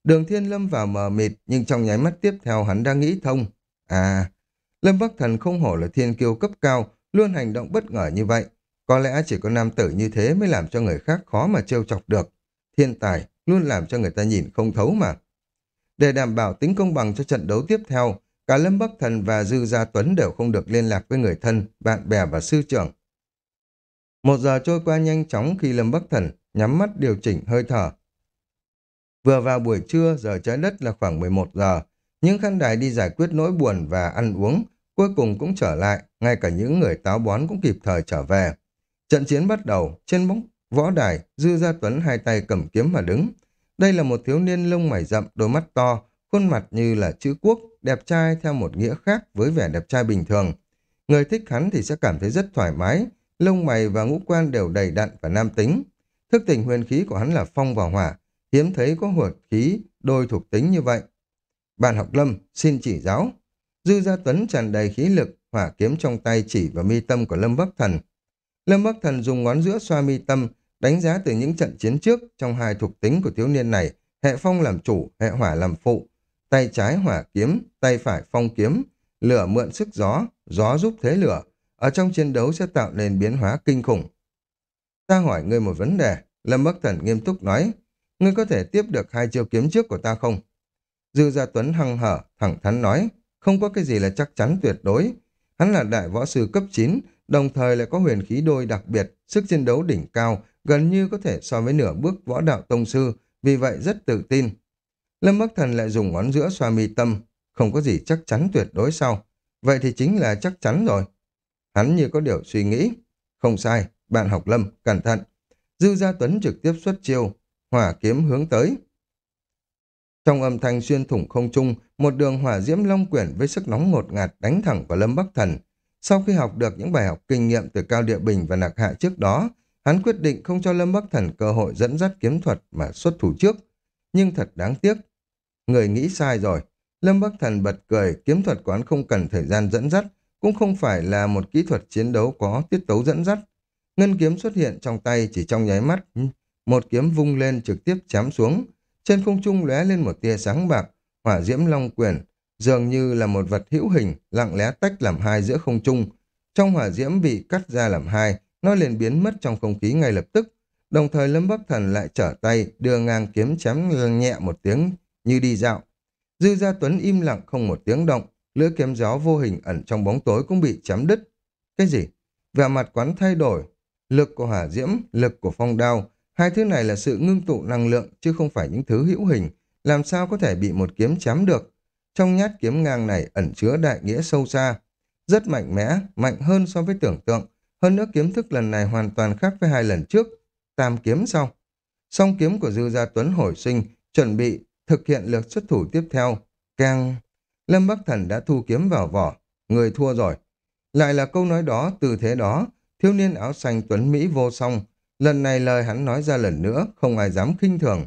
Đường Thiên Lâm vào mờ mịt, nhưng trong nháy mắt tiếp theo hắn đang nghĩ thông. À, Lâm Bắc Thần không hổ là thiên kiêu cấp cao, luôn hành động bất ngờ như vậy. Có lẽ chỉ có nam tử như thế mới làm cho người khác khó mà trêu chọc được. Thiên tài luôn làm cho người ta nhìn không thấu mà. Để đảm bảo tính công bằng cho trận đấu tiếp theo, cả Lâm Bắc Thần và Dư Gia Tuấn đều không được liên lạc với người thân, bạn bè và sư trưởng. Một giờ trôi qua nhanh chóng khi Lâm Bắc Thần nhắm mắt điều chỉnh hơi thở. Vừa vào buổi trưa, giờ trái đất là khoảng 11 giờ. Những khăn đài đi giải quyết nỗi buồn và ăn uống, cuối cùng cũng trở lại, ngay cả những người táo bón cũng kịp thời trở về. Trận chiến bắt đầu, trên bóng võ đài, Dư Gia Tuấn hai tay cầm kiếm mà đứng. Đây là một thiếu niên lông mày rậm, đôi mắt to, khuôn mặt như là chữ quốc, đẹp trai theo một nghĩa khác với vẻ đẹp trai bình thường. Người thích hắn thì sẽ cảm thấy rất thoải mái, lông mày và ngũ quan đều đầy đặn và nam tính. Thức tình huyền khí của hắn là phong và hỏa, hiếm thấy có hỏa khí đôi thuộc tính như vậy. Bạn học lâm, xin chỉ giáo. Dư Gia Tuấn tràn đầy khí lực, hỏa kiếm trong tay chỉ vào mi tâm của Lâm Bắc Thần. Lâm Bắc Thần dùng ngón giữa xoa mi tâm, đánh giá từ những trận chiến trước trong hai thuộc tính của thiếu niên này, hệ phong làm chủ, hệ hỏa làm phụ, tay trái hỏa kiếm, tay phải phong kiếm, lửa mượn sức gió, gió giúp thế lửa, ở trong chiến đấu sẽ tạo nên biến hóa kinh khủng. Ta hỏi ngươi một vấn đề, Lâm Bắc Thần nghiêm túc nói, ngươi có thể tiếp được hai chiêu kiếm trước của ta không? Dư Gia Tuấn hăng hở, thẳng thắn nói, không có cái gì là chắc chắn tuyệt đối. Hắn là đại võ sư cấp 9, đồng thời lại có huyền khí đôi đặc biệt, sức chiến đấu đỉnh cao, gần như có thể so với nửa bước võ đạo tông sư, vì vậy rất tự tin. Lâm Bắc Thần lại dùng ngón giữa xoa mi tâm, không có gì chắc chắn tuyệt đối sau. Vậy thì chính là chắc chắn rồi. Hắn như có điều suy nghĩ. Không sai, bạn học Lâm, cẩn thận. Dư Gia Tuấn trực tiếp xuất chiêu, hỏa kiếm hướng tới. Trong âm thanh xuyên thủng không trung, một đường hỏa diễm long quyển với sức nóng ngột ngạt đánh thẳng vào Lâm Bắc Thần. Sau khi học được những bài học kinh nghiệm từ Cao Địa Bình và Nạc Hạ trước đó, hắn quyết định không cho Lâm Bắc Thần cơ hội dẫn dắt kiếm thuật mà xuất thủ trước. Nhưng thật đáng tiếc. Người nghĩ sai rồi. Lâm Bắc Thần bật cười, kiếm thuật của hắn không cần thời gian dẫn dắt, cũng không phải là một kỹ thuật chiến đấu có tiết tấu dẫn dắt. Ngân kiếm xuất hiện trong tay chỉ trong nháy mắt, một kiếm vung lên trực tiếp chém xuống. Trên không trung lóe lên một tia sáng bạc, hỏa diễm long quyền, dường như là một vật hữu hình, lặng lẽ tách làm hai giữa không trung. Trong hỏa diễm bị cắt ra làm hai, nó liền biến mất trong không khí ngay lập tức. Đồng thời Lâm Bắc Thần lại trở tay, đưa ngang kiếm chém nhẹ một tiếng như đi dạo. Dư Gia Tuấn im lặng không một tiếng động, lưỡi kiếm gió vô hình ẩn trong bóng tối cũng bị chém đứt. Cái gì? Vẻ mặt quán thay đổi, lực của hỏa diễm, lực của phong đao, hai thứ này là sự ngưng tụ năng lượng chứ không phải những thứ hữu hình, làm sao có thể bị một kiếm chém được. Trong nhát kiếm ngang này ẩn chứa đại nghĩa sâu xa, rất mạnh mẽ, mạnh hơn so với tưởng tượng, hơn nữa kiếm thức lần này hoàn toàn khác với hai lần trước. Tam kiếm sau. Song kiếm của Dư Gia Tuấn hồi sinh, chuẩn bị thực hiện lượt xuất thủ tiếp theo. Càng... Lâm Bắc Thần đã thu kiếm vào vỏ. Người thua rồi. Lại là câu nói đó, tư thế đó. Thiếu niên áo xanh Tuấn Mỹ vô song. Lần này lời hắn nói ra lần nữa, không ai dám khinh thường.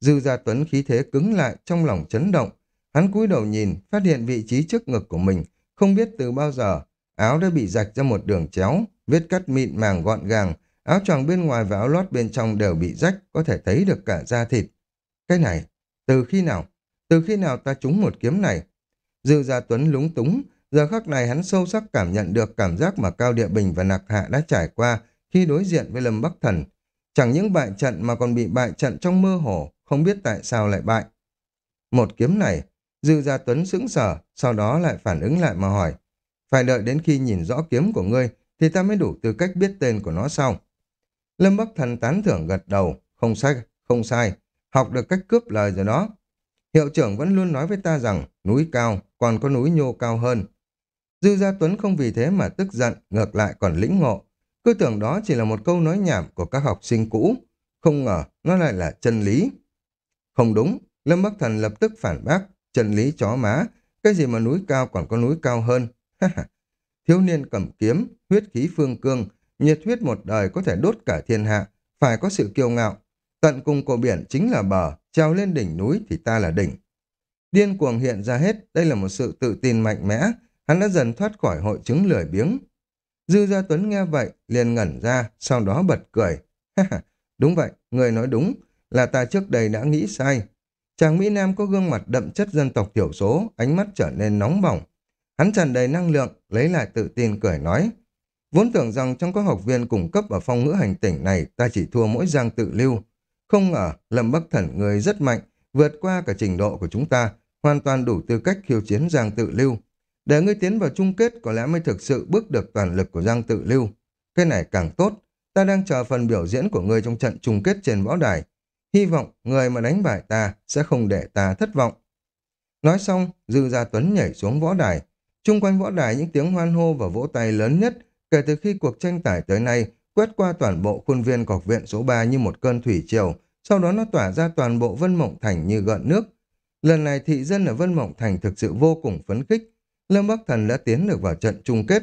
Dư Gia Tuấn khí thế cứng lại, trong lòng chấn động. Hắn cúi đầu nhìn, phát hiện vị trí trước ngực của mình. Không biết từ bao giờ, áo đã bị rạch ra một đường chéo, vết cắt mịn màng gọn gàng, áo choàng bên ngoài và áo lót bên trong đều bị rách, có thể thấy được cả da thịt. Cái này, từ khi nào? Từ khi nào ta trúng một kiếm này? Dư Gia Tuấn lúng túng, giờ khắc này hắn sâu sắc cảm nhận được cảm giác mà Cao Địa Bình và Nạc Hạ đã trải qua khi đối diện với Lâm Bắc Thần. Chẳng những bại trận mà còn bị bại trận trong mơ hồ, không biết tại sao lại bại. Một kiếm này, Dư Gia Tuấn sững sờ, sau đó lại phản ứng lại mà hỏi. Phải đợi đến khi nhìn rõ kiếm của ngươi thì ta mới đủ tư cách biết tên của nó sau. Lâm Bắc Thần tán thưởng gật đầu, không sai, không sai, học được cách cướp lời rồi đó. Hiệu trưởng vẫn luôn nói với ta rằng núi cao, còn có núi nhô cao hơn. Dư Gia Tuấn không vì thế mà tức giận, ngược lại còn lĩnh ngộ. Cứ tưởng đó chỉ là một câu nói nhảm của các học sinh cũ. Không ngờ nó lại là chân lý. Không đúng, Lâm Bắc Thần lập tức phản bác, chân lý chó má, cái gì mà núi cao còn có núi cao hơn. Thiếu niên cầm kiếm, huyết khí phương cương, nhiệt huyết một đời có thể đốt cả thiên hạ, phải có sự kiêu ngạo. Tận cùng của biển chính là bờ, treo lên đỉnh núi thì ta là đỉnh. Điên cuồng hiện ra hết, đây là một sự tự tin mạnh mẽ, hắn đã dần thoát khỏi hội chứng lười biếng. Dư Gia Tuấn nghe vậy, liền ngẩn ra, sau đó bật cười. đúng vậy, người nói đúng, là ta trước đây đã nghĩ sai. Chàng Mỹ Nam có gương mặt đậm chất dân tộc thiểu số, ánh mắt trở nên nóng bỏng. Hắn tràn đầy năng lượng, lấy lại tự tin cười nói. Vốn tưởng rằng trong các học viên cung cấp ở phong ngữ hành tỉnh này ta chỉ thua mỗi giang tự lưu. Không ngờ, Lâm Bắc Thần người rất mạnh, vượt qua cả trình độ của chúng ta, hoàn toàn đủ tư cách khiêu chiến giang tự lưu. Để ngươi tiến vào chung kết có lẽ mới thực sự bước được toàn lực của giang tự lưu. Cái này càng tốt, ta đang chờ phần biểu diễn của ngươi trong trận chung kết trên võ đài. Hy vọng người mà đánh bại ta sẽ không để ta thất vọng. Nói xong, Dư Gia Tuấn nhảy xuống võ đài. Trung quanh võ đài những tiếng hoan hô và vỗ tay lớn nhất kể từ khi cuộc tranh tài tới nay quét qua toàn bộ khuôn viên cọc viện số 3 như một cơn thủy triều, sau đó nó tỏa ra toàn bộ Vân Mộng Thành như gợn nước. Lần này thị dân ở Vân Mộng Thành thực sự vô cùng phấn khích. Lâm Bắc Thần đã tiến được vào trận chung kết.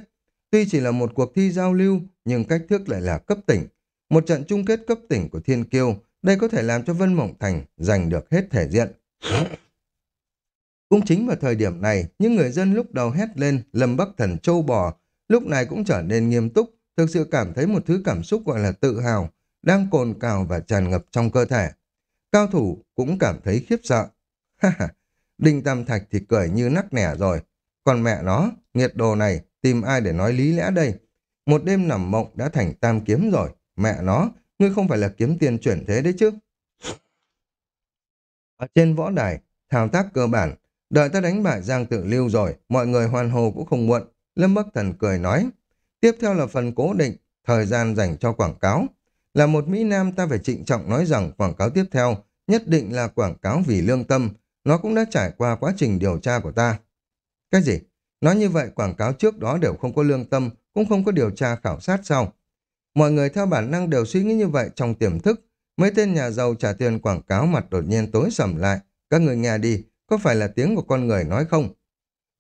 Tuy chỉ là một cuộc thi giao lưu, nhưng cách thức lại là cấp tỉnh. Một trận chung kết cấp tỉnh của Thiên Kiêu, đây có thể làm cho Vân Mộng Thành giành được hết thể diện. Cũng chính vào thời điểm này, những người dân lúc đầu hét lên Lâm Bắc Thần châu bò, lúc này cũng trở nên nghiêm túc, thực sự cảm thấy một thứ cảm xúc gọi là tự hào, đang cồn cào và tràn ngập trong cơ thể. Cao thủ cũng cảm thấy khiếp sợ. <laughs> Đinh Tam Thạch thì cười như nắc nẻ rồi. Còn mẹ nó, nghiệt đồ này, tìm ai để nói lý lẽ đây? Một đêm nằm mộng đã thành tam kiếm rồi. Mẹ nó, ngươi không phải là kiếm tiền chuyển thế đấy chứ. Ở trên võ đài, thao tác cơ bản, đợi ta đánh bại Giang Tự Lưu rồi, mọi người hoan hô cũng không muộn. Lâm Bắc Thần cười nói. Tiếp theo là phần cố định, thời gian dành cho quảng cáo. Là một Mỹ Nam ta phải trịnh trọng nói rằng quảng cáo tiếp theo nhất định là quảng cáo vì lương tâm. Nó cũng đã trải qua quá trình điều tra của ta. Cái gì? Nói như vậy quảng cáo trước đó đều không có lương tâm, cũng không có điều tra khảo sát sao? Mọi người theo bản năng đều suy nghĩ như vậy trong tiềm thức. Mấy tên nhà giàu trả tiền quảng cáo mặt đột nhiên tối sầm lại. Các người nghe đi, có phải là tiếng của con người nói không?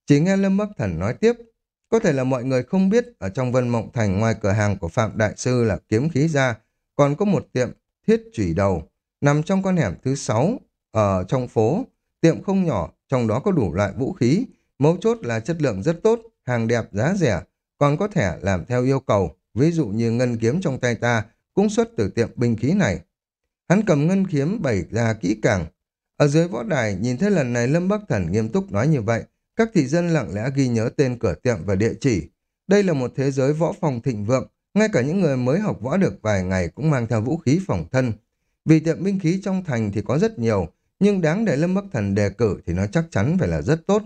Chỉ nghe Lâm Bắc Thần nói tiếp, có thể là mọi người không biết ở trong Vân Mộng Thành ngoài cửa hàng của Phạm Đại Sư là kiếm khí ra, còn có một tiệm thiết chủy đầu, nằm trong con hẻm thứ sáu ở trong phố. Tiệm không nhỏ, trong đó có đủ loại vũ khí, mấu chốt là chất lượng rất tốt, hàng đẹp giá rẻ, còn có thể làm theo yêu cầu, ví dụ như ngân kiếm trong tay ta cũng xuất từ tiệm binh khí này. Hắn cầm ngân kiếm bày ra kỹ càng. Ở dưới võ đài, nhìn thấy lần này Lâm Bắc Thần nghiêm túc nói như vậy, các thị dân lặng lẽ ghi nhớ tên cửa tiệm và địa chỉ. Đây là một thế giới võ phòng thịnh vượng, ngay cả những người mới học võ được vài ngày cũng mang theo vũ khí phòng thân. Vì tiệm binh khí trong thành thì có rất nhiều, nhưng đáng để Lâm Bắc Thần đề cử thì nó chắc chắn phải là rất tốt.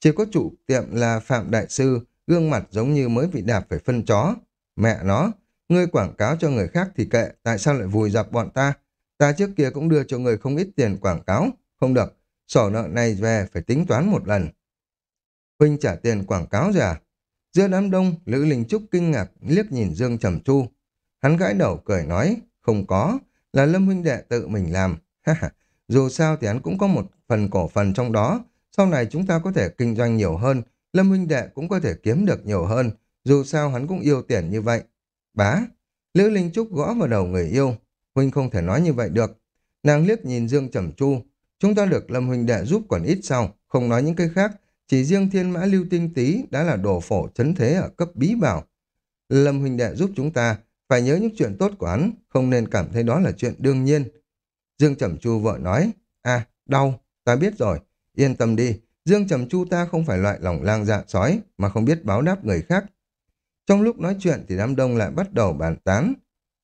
Chỉ có chủ tiệm là Phạm Đại Sư, gương mặt giống như mới bị đạp phải phân chó. Mẹ nó, ngươi quảng cáo cho người khác thì kệ, tại sao lại vùi dập bọn ta? Ta trước kia cũng đưa cho người không ít tiền quảng cáo, không được, sổ nợ này về phải tính toán một lần. Huynh trả tiền quảng cáo rồi à? Giữa đám đông, Lữ Linh Trúc kinh ngạc liếc nhìn Dương Trầm Chu. Hắn gãi đầu cười nói, không có, là Lâm huynh đệ tự mình làm. <laughs> Dù sao thì hắn cũng có một phần cổ phần trong đó, sau này chúng ta có thể kinh doanh nhiều hơn, Lâm huynh đệ cũng có thể kiếm được nhiều hơn, dù sao hắn cũng yêu tiền như vậy. Bá, Lữ Linh Trúc gõ vào đầu người yêu, huynh không thể nói như vậy được. Nàng liếc nhìn Dương Trầm Chu, chúng ta được Lâm huynh đệ giúp còn ít sao, không nói những cái khác, chỉ riêng thiên mã lưu tinh tý đã là đồ phổ chấn thế ở cấp bí bảo. Lâm huynh đệ giúp chúng ta, phải nhớ những chuyện tốt của hắn, không nên cảm thấy đó là chuyện đương nhiên. Dương Trầm Chu vợ nói, à, đau, ta biết rồi, yên tâm đi, Dương Trầm Chu ta không phải loại lòng lang dạ sói mà không biết báo đáp người khác. Trong lúc nói chuyện thì đám đông lại bắt đầu bàn tán.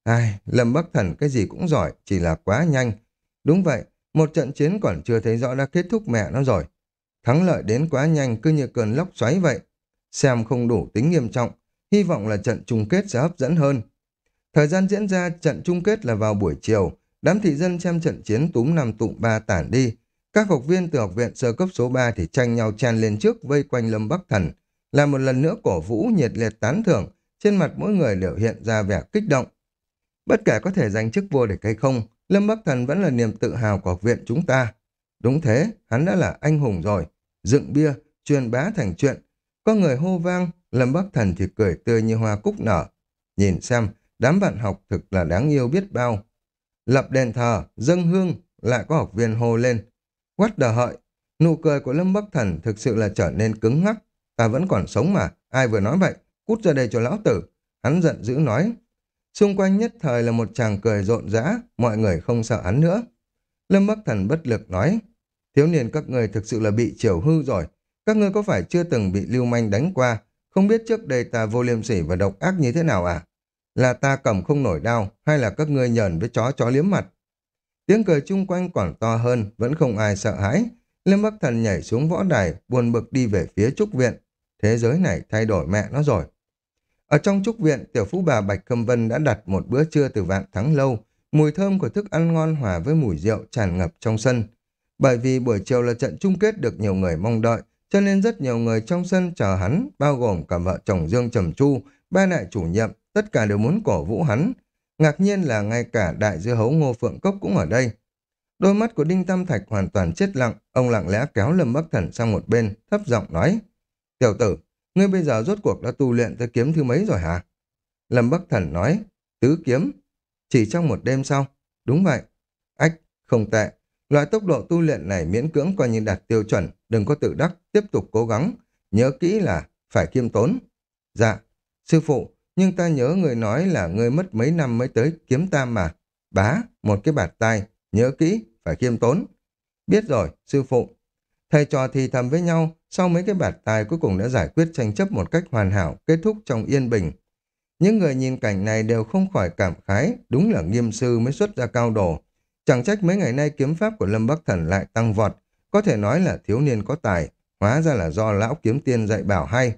Ai, Lâm Bắc Thần cái gì cũng giỏi, chỉ là quá nhanh. Đúng vậy, một trận chiến còn chưa thấy rõ đã kết thúc mẹ nó rồi. Thắng lợi đến quá nhanh cứ như cơn lốc xoáy vậy. Xem không đủ tính nghiêm trọng, hy vọng là trận chung kết sẽ hấp dẫn hơn. Thời gian diễn ra trận chung kết là vào buổi chiều, đám thị dân xem trận chiến túm năm tụm ba tản đi. Các học viên từ học viện sơ cấp số 3 thì tranh nhau chen lên trước vây quanh Lâm Bắc Thần, là một lần nữa cổ vũ nhiệt liệt tán thưởng, trên mặt mỗi người đều hiện ra vẻ kích động. Bất kể có thể giành chức vô địch hay không, Lâm Bắc Thần vẫn là niềm tự hào của học viện chúng ta. Đúng thế, hắn đã là anh hùng rồi dựng bia, truyền bá thành chuyện. Có người hô vang, Lâm Bắc Thần thì cười tươi như hoa cúc nở. Nhìn xem, đám bạn học thực là đáng yêu biết bao. Lập đền thờ, dâng hương, lại có học viên hô lên. Quát đờ hợi, nụ cười của Lâm Bắc Thần thực sự là trở nên cứng ngắc. Ta vẫn còn sống mà, ai vừa nói vậy, cút ra đây cho lão tử. Hắn giận dữ nói. Xung quanh nhất thời là một chàng cười rộn rã, mọi người không sợ hắn nữa. Lâm Bắc Thần bất lực nói, Thiếu niên các người thực sự là bị chiều hư rồi. các ngươi có phải chưa từng bị lưu manh đánh qua, không biết trước đây ta vô liêm sỉ và độc ác như thế nào à? Là ta cầm không nổi đau, hay là các ngươi nhờn với chó chó liếm mặt? Tiếng cười chung quanh còn to hơn, vẫn không ai sợ hãi. Lâm Bắc Thần nhảy xuống võ đài, buồn bực đi về phía trúc viện. Thế giới này thay đổi mẹ nó rồi. Ở trong trúc viện, tiểu phú bà Bạch Khâm Vân đã đặt một bữa trưa từ vạn tháng lâu. Mùi thơm của thức ăn ngon hòa với mùi rượu tràn ngập trong sân. Bởi vì buổi chiều là trận chung kết được nhiều người mong đợi, cho nên rất nhiều người trong sân chờ hắn, bao gồm cả vợ chồng Dương Trầm Chu, ba đại chủ nhiệm, tất cả đều muốn cổ vũ hắn. Ngạc nhiên là ngay cả đại dư hấu Ngô Phượng Cốc cũng ở đây. Đôi mắt của Đinh Tam Thạch hoàn toàn chết lặng, ông lặng lẽ kéo Lâm Bắc Thần sang một bên, thấp giọng nói. Tiểu tử, ngươi bây giờ rốt cuộc đã tu luyện tới kiếm thứ mấy rồi hả? Lâm Bắc Thần nói, tứ kiếm. Chỉ trong một đêm sau. Đúng vậy. Ách, không tệ. Loại tốc độ tu luyện này miễn cưỡng coi như đạt tiêu chuẩn, đừng có tự đắc, tiếp tục cố gắng. Nhớ kỹ là phải kiêm tốn. Dạ, sư phụ, nhưng ta nhớ người nói là người mất mấy năm mới tới kiếm tam mà. Bá, một cái bạt tai, nhớ kỹ, phải kiêm tốn. Biết rồi, sư phụ. Thầy trò thì thầm với nhau, sau mấy cái bạt tai cuối cùng đã giải quyết tranh chấp một cách hoàn hảo, kết thúc trong yên bình. Những người nhìn cảnh này đều không khỏi cảm khái, đúng là nghiêm sư mới xuất ra cao đồ. Chẳng trách mấy ngày nay kiếm pháp của Lâm Bắc Thần lại tăng vọt, có thể nói là thiếu niên có tài, hóa ra là do lão kiếm tiên dạy bảo hay.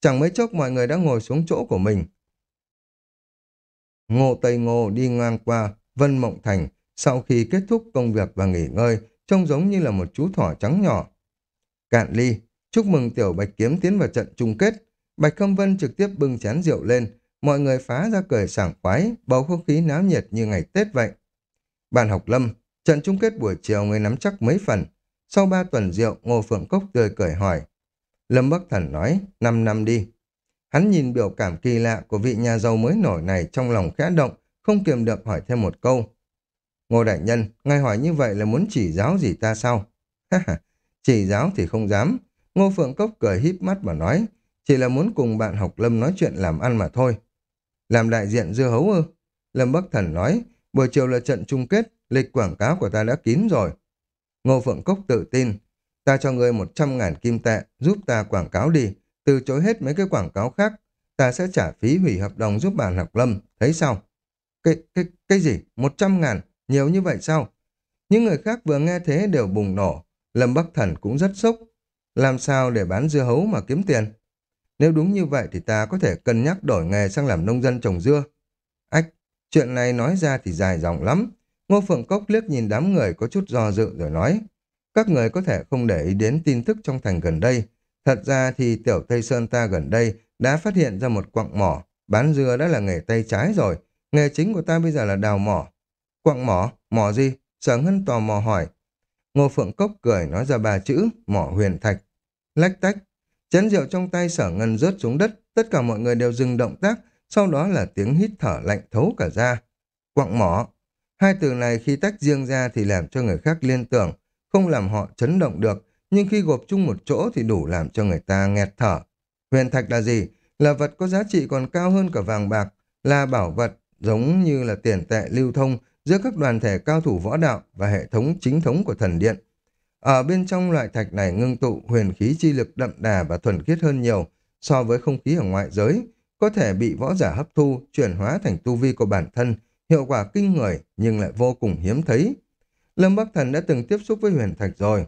Chẳng mấy chốc mọi người đã ngồi xuống chỗ của mình. Ngô Tây Ngô đi ngang qua Vân Mộng Thành sau khi kết thúc công việc và nghỉ ngơi, trông giống như là một chú thỏ trắng nhỏ. Cạn ly, chúc mừng tiểu Bạch Kiếm tiến vào trận chung kết. Bạch Khâm Vân trực tiếp bưng chén rượu lên, mọi người phá ra cười sảng khoái, bầu không khí náo nhiệt như ngày Tết vậy. Bàn học lâm, trận chung kết buổi chiều người nắm chắc mấy phần. Sau ba tuần rượu, Ngô Phượng Cốc tươi cười hỏi. Lâm Bắc Thần nói, năm năm đi. Hắn nhìn biểu cảm kỳ lạ của vị nhà giàu mới nổi này trong lòng khẽ động, không kiềm được hỏi thêm một câu. Ngô Đại Nhân, ngài hỏi như vậy là muốn chỉ giáo gì ta sao? chỉ giáo thì không dám. Ngô Phượng Cốc cười híp mắt mà nói, chỉ là muốn cùng bạn học Lâm nói chuyện làm ăn mà thôi. Làm đại diện dưa hấu ư? Lâm Bắc Thần nói, buổi chiều là trận chung kết, lịch quảng cáo của ta đã kín rồi. Ngô Phượng Cốc tự tin, ta cho ngươi một trăm ngàn kim tệ, giúp ta quảng cáo đi, từ chối hết mấy cái quảng cáo khác, ta sẽ trả phí hủy hợp đồng giúp bạn học lâm, thấy sao? Cái, cái, cái gì? Một trăm ngàn? Nhiều như vậy sao? Những người khác vừa nghe thế đều bùng nổ, Lâm Bắc Thần cũng rất sốc. Làm sao để bán dưa hấu mà kiếm tiền? Nếu đúng như vậy thì ta có thể cân nhắc đổi nghề sang làm nông dân trồng dưa. Ách, chuyện này nói ra thì dài dòng lắm. Ngô Phượng Cốc liếc nhìn đám người có chút do dự rồi nói. Các người có thể không để ý đến tin tức trong thành gần đây. Thật ra thì tiểu Tây Sơn ta gần đây đã phát hiện ra một quặng mỏ. Bán dưa đã là nghề tay trái rồi. Nghề chính của ta bây giờ là đào mỏ. Quặng mỏ? Mỏ gì? Sở Ngân tò mò hỏi. Ngô Phượng Cốc cười nói ra ba chữ, mỏ huyền thạch. Lách tách, chén rượu trong tay sở ngân rớt xuống đất, tất cả mọi người đều dừng động tác, sau đó là tiếng hít thở lạnh thấu cả da Quặng mỏ. Hai từ này khi tách riêng ra thì làm cho người khác liên tưởng, không làm họ chấn động được, nhưng khi gộp chung một chỗ thì đủ làm cho người ta nghẹt thở. Huyền thạch là gì? Là vật có giá trị còn cao hơn cả vàng bạc, là bảo vật giống như là tiền tệ lưu thông giữa các đoàn thể cao thủ võ đạo và hệ thống chính thống của thần điện. Ở bên trong loại thạch này ngưng tụ huyền khí chi lực đậm đà và thuần khiết hơn nhiều so với không khí ở ngoại giới, có thể bị võ giả hấp thu, chuyển hóa thành tu vi của bản thân, hiệu quả kinh người nhưng lại vô cùng hiếm thấy. Lâm Bắc Thần đã từng tiếp xúc với huyền thạch rồi.